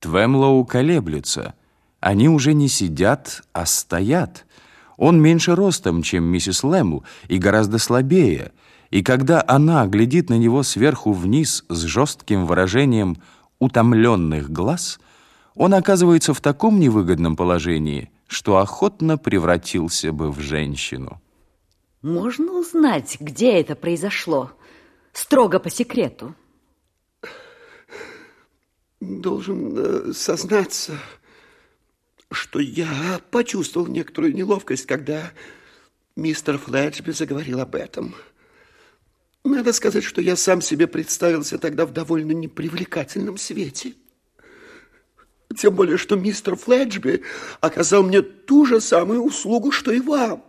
Твемлоу колеблются. Они уже не сидят, а стоят. Он меньше ростом, чем миссис Лэмл, и гораздо слабее. И когда она глядит на него сверху вниз с жестким выражением утомленных глаз, он оказывается в таком невыгодном положении, что охотно превратился бы в женщину. Можно узнать, где это произошло? Строго по секрету. Должен э, сознаться, что я почувствовал некоторую неловкость, когда мистер Флетчби заговорил об этом. Надо сказать, что я сам себе представился тогда в довольно непривлекательном свете. Тем более, что мистер Флетчби оказал мне ту же самую услугу, что и вам,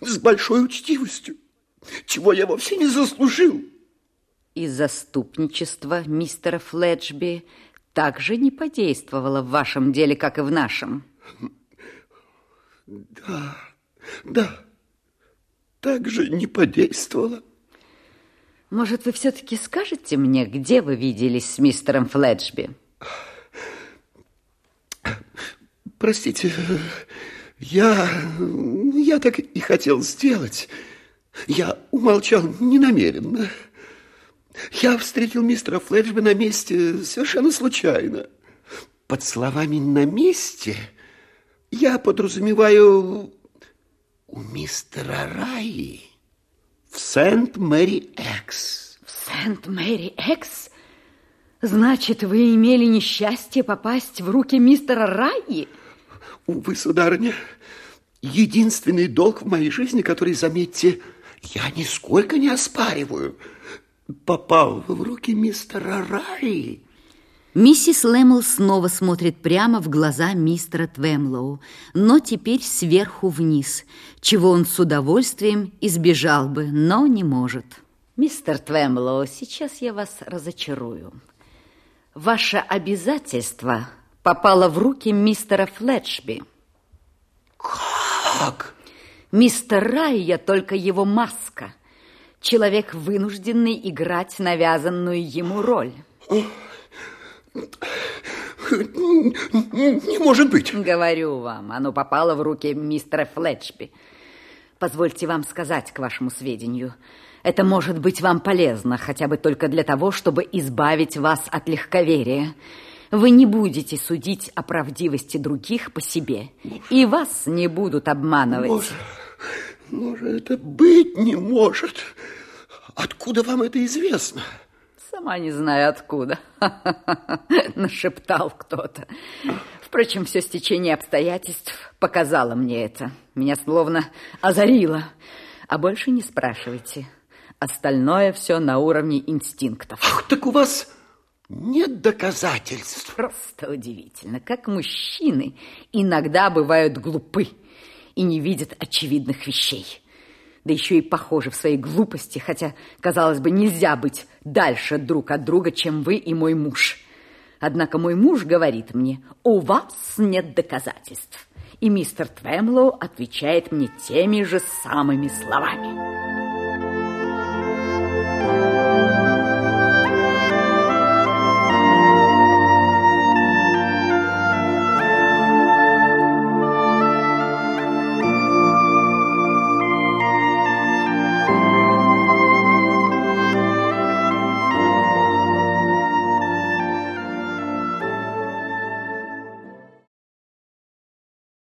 с большой учтивостью, чего я вовсе не заслужил. И заступничество мистера Флетчби также не подействовало в вашем деле, как и в нашем. Да, да, так же не подействовало. Может, вы все-таки скажете мне, где вы виделись с мистером Флетчби? Простите, я, я так и хотел сделать. Я умолчал ненамеренно. Я встретил мистера Флетчби на месте совершенно случайно. Под словами «на месте» я подразумеваю у мистера Раи в Сент-Мэри-Экс. В Сент-Мэри-Экс? Значит, вы имели несчастье попасть в руки мистера Раи? Увы, сударыня, единственный долг в моей жизни, который, заметьте, я нисколько не оспариваю, попал в руки мистера Раи. Миссис Лэмл снова смотрит прямо в глаза мистера Твемлоу, но теперь сверху вниз, чего он с удовольствием избежал бы, но не может. Мистер Твемлоу, сейчас я вас разочарую. Ваше обязательство попало в руки мистера Флетчби. Как? Мистер Райя только его маска. Человек, вынужденный играть навязанную ему роль. Не может быть. Говорю вам, оно попало в руки мистера Флетчби. Позвольте вам сказать, к вашему сведению, это может быть вам полезно, хотя бы только для того, чтобы избавить вас от легковерия. Вы не будете судить о правдивости других по себе, и вас не будут обманывать. Боже, боже, это быть не может. Откуда вам это известно? Сама не знаю откуда. Нашептал кто-то. Впрочем, все стечение обстоятельств показало мне это. Меня словно озарило. А больше не спрашивайте. Остальное все на уровне инстинктов. Ах, так у вас нет доказательств. Просто удивительно, как мужчины иногда бывают глупы и не видят очевидных вещей да еще и похожи в своей глупости, хотя, казалось бы, нельзя быть дальше друг от друга, чем вы и мой муж. Однако мой муж говорит мне, у вас нет доказательств. И мистер Твемлоу отвечает мне теми же самыми словами.